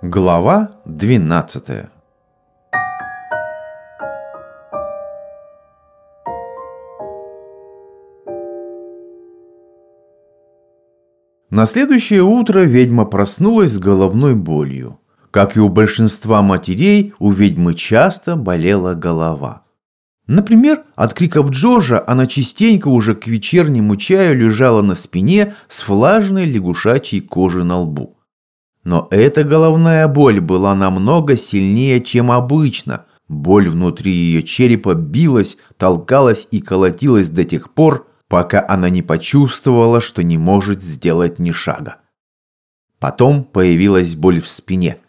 Глава 12 На следующее утро ведьма проснулась с головной болью. Как и у большинства матерей, у ведьмы часто болела голова. Например, от криков Джорджа она частенько уже к вечернему чаю лежала на спине с влажной лягушачьей кожей на лбу. Но эта головная боль была намного сильнее, чем обычно. Боль внутри ее черепа билась, толкалась и колотилась до тех пор, пока она не почувствовала, что не может сделать ни шага. Потом появилась боль в спине –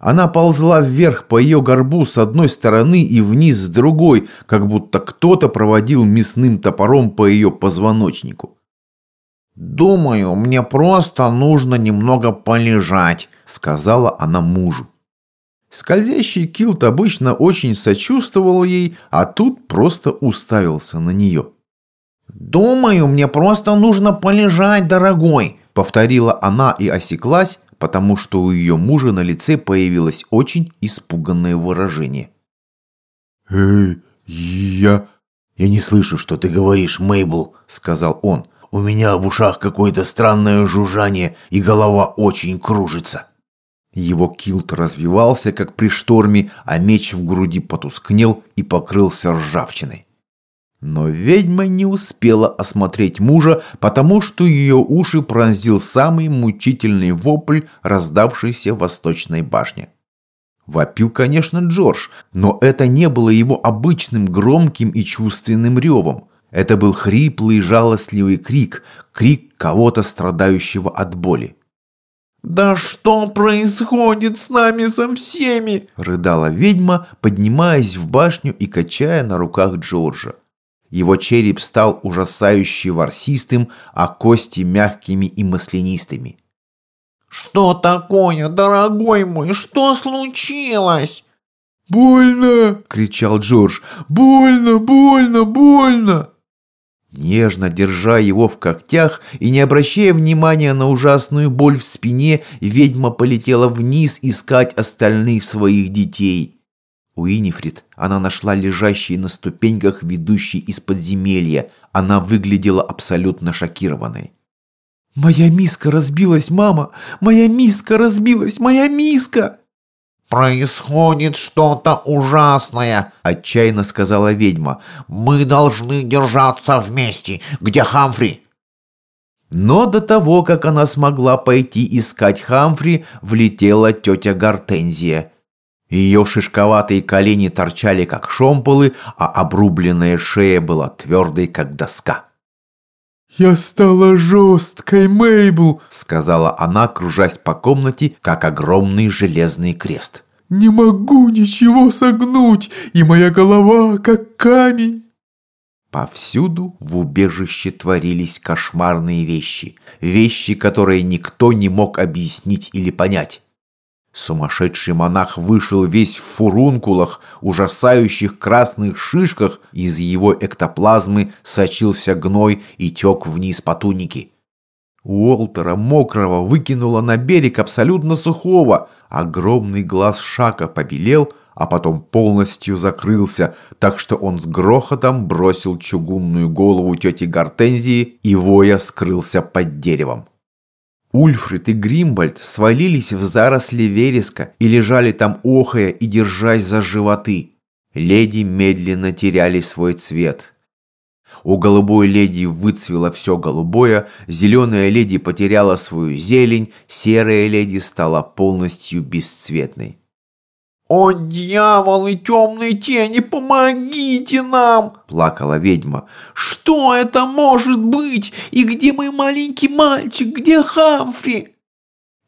она ползла вверх по ее горбу с одной стороны и вниз с другой, как будто кто-то проводил мясным топором по ее позвоночнику. «Думаю, мне просто нужно немного полежать», — сказала она мужу. Скользящий килт обычно очень сочувствовал ей, а тут просто уставился на нее. «Думаю, мне просто нужно полежать, дорогой», — повторила она и осеклась, потому что у ее мужа на лице появилось очень испуганное выражение. «Эй, я...» «Я не слышу, что ты говоришь, Мейбл», — сказал он. «У меня в ушах какое-то странное жужжание, и голова очень кружится». Его килт развивался, как при шторме, а меч в груди потускнел и покрылся ржавчиной. Но ведьма не успела осмотреть мужа, потому что ее уши пронзил самый мучительный вопль, раздавшийся в восточной башне. Вопил, конечно, Джордж, но это не было его обычным громким и чувственным ревом. Это был хриплый жалостливый крик, крик кого-то страдающего от боли. «Да что происходит с нами со всеми?» – рыдала ведьма, поднимаясь в башню и качая на руках Джорджа. Его череп стал ужасающе ворсистым, а кости мягкими и маслянистыми. «Что такое, дорогой мой? Что случилось?» «Больно!» — кричал Джордж. «Больно, больно, больно!» Нежно держа его в когтях и не обращая внимания на ужасную боль в спине, ведьма полетела вниз искать остальных своих детей. Уинифрид она нашла лежащей на ступеньках, ведущей из подземелья. Она выглядела абсолютно шокированной. «Моя миска разбилась, мама! Моя миска разбилась! Моя миска!» «Происходит что-то ужасное!» – отчаянно сказала ведьма. «Мы должны держаться вместе! Где Хамфри?» Но до того, как она смогла пойти искать Хамфри, влетела тетя Гортензия – ее шишковатые колени торчали, как шомполы, а обрубленная шея была твердой, как доска. «Я стала жесткой, Мейбл», — сказала она, кружась по комнате, как огромный железный крест. «Не могу ничего согнуть, и моя голова как камень». Повсюду в убежище творились кошмарные вещи. Вещи, которые никто не мог объяснить или понять. Сумасшедший монах вышел весь в фурункулах, ужасающих красных шишках, из его эктоплазмы сочился гной и тек вниз по тунике. Уолтера мокрого выкинуло на берег абсолютно сухого. Огромный глаз Шака побелел, а потом полностью закрылся, так что он с грохотом бросил чугунную голову тети Гортензии и воя скрылся под деревом. Ульфрид и Гримбольд свалились в заросли вереска и лежали там охая и держась за животы. Леди медленно теряли свой цвет. У голубой леди выцвело все голубое, зеленая леди потеряла свою зелень, серая леди стала полностью бесцветной. «О, дьяволы, темные тени, помогите нам!» – плакала ведьма. «Что это может быть? И где мой маленький мальчик? Где Хамфри?»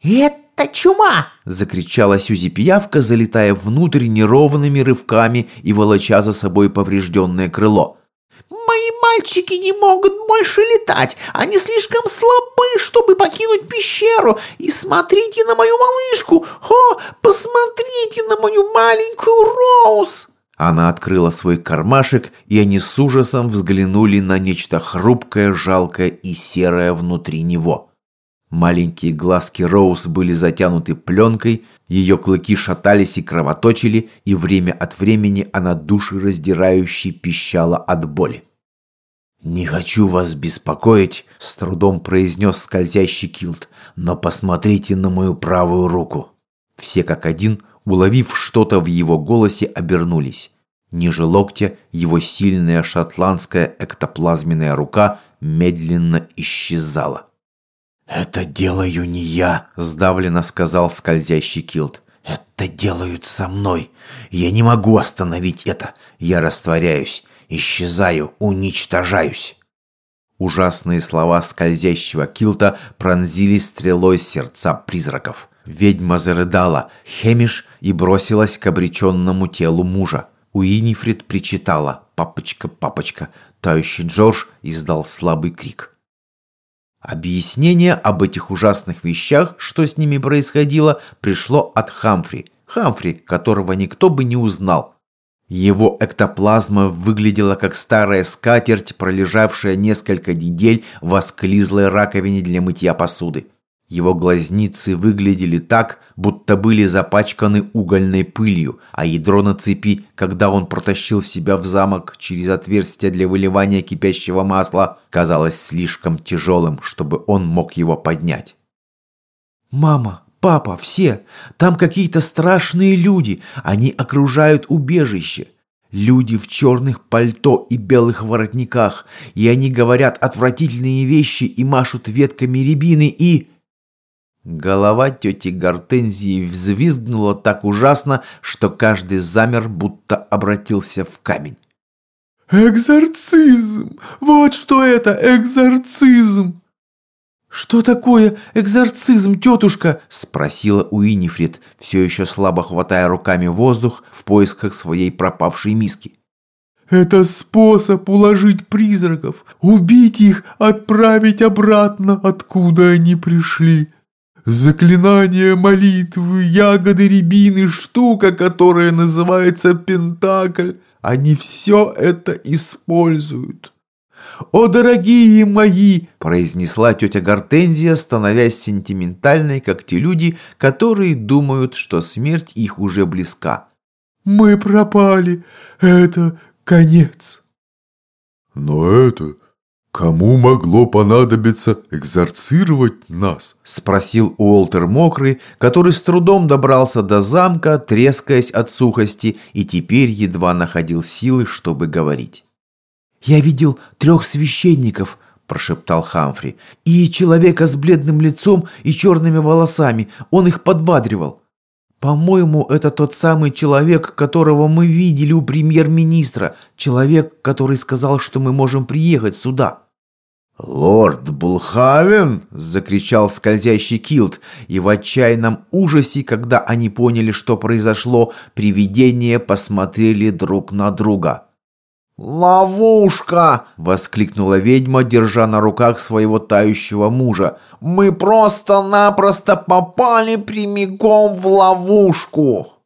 «Это чума!» – закричала Сюзи Пиявка, залетая внутрь неровными рывками и волоча за собой поврежденное крыло. Мои мальчики не могут больше летать. Они слишком слабы, чтобы покинуть пещеру. И смотрите на мою малышку. О, посмотрите на мою маленькую Роуз. Она открыла свой кармашек, и они с ужасом взглянули на нечто хрупкое, жалкое и серое внутри него. Маленькие глазки Роуз были затянуты пленкой, ее клыки шатались и кровоточили, и время от времени она душераздирающе пищала от боли. «Не хочу вас беспокоить», — с трудом произнес скользящий килт, «но посмотрите на мою правую руку». Все как один, уловив что-то в его голосе, обернулись. Ниже локтя его сильная шотландская эктоплазменная рука медленно исчезала. «Это делаю не я», — сдавленно сказал скользящий килт. «Это делают со мной. Я не могу остановить это. Я растворяюсь, исчезаю, уничтожаюсь». Ужасные слова скользящего килта пронзили стрелой сердца призраков. Ведьма зарыдала, Хемиш и бросилась к обреченному телу мужа. Уинифрид причитала «Папочка, папочка!» Тающий Джордж издал слабый крик. Объяснение об этих ужасных вещах, что с ними происходило, пришло от Хамфри. Хамфри, которого никто бы не узнал. Его эктоплазма выглядела как старая скатерть, пролежавшая несколько недель в осклизлой раковине для мытья посуды. Его глазницы выглядели так, будто были запачканы угольной пылью, а ядро на цепи, когда он протащил себя в замок через отверстие для выливания кипящего масла, казалось слишком тяжелым, чтобы он мог его поднять. «Мама, папа, все! Там какие-то страшные люди! Они окружают убежище!» Люди в черных пальто и белых воротниках, и они говорят отвратительные вещи и машут ветками рябины и... Голова тети Гортензии взвизгнула так ужасно, что каждый замер, будто обратился в камень. «Экзорцизм! Вот что это, экзорцизм!» «Что такое экзорцизм, тетушка?» – спросила Уинифрид, все еще слабо хватая руками воздух в поисках своей пропавшей миски. «Это способ уложить призраков, убить их, отправить обратно, откуда они пришли. Заклинание молитвы, ягоды рябины, штука, которая называется Пентакль. Они все это используют. «О, дорогие мои!» – произнесла тетя Гортензия, становясь сентиментальной, как те люди, которые думают, что смерть их уже близка. «Мы пропали. Это конец». «Но это «Кому могло понадобиться экзорцировать нас?» – спросил Уолтер Мокрый, который с трудом добрался до замка, трескаясь от сухости, и теперь едва находил силы, чтобы говорить. «Я видел трех священников», – прошептал Хамфри, – «и человека с бледным лицом и черными волосами. Он их подбадривал. По-моему, это тот самый человек, которого мы видели у премьер-министра, человек, который сказал, что мы можем приехать сюда». «Лорд Булхавен!» – закричал скользящий килт, и в отчаянном ужасе, когда они поняли, что произошло, привидения посмотрели друг на друга. «Ловушка!» – воскликнула ведьма, держа на руках своего тающего мужа. «Мы просто-напросто попали прямиком в ловушку!»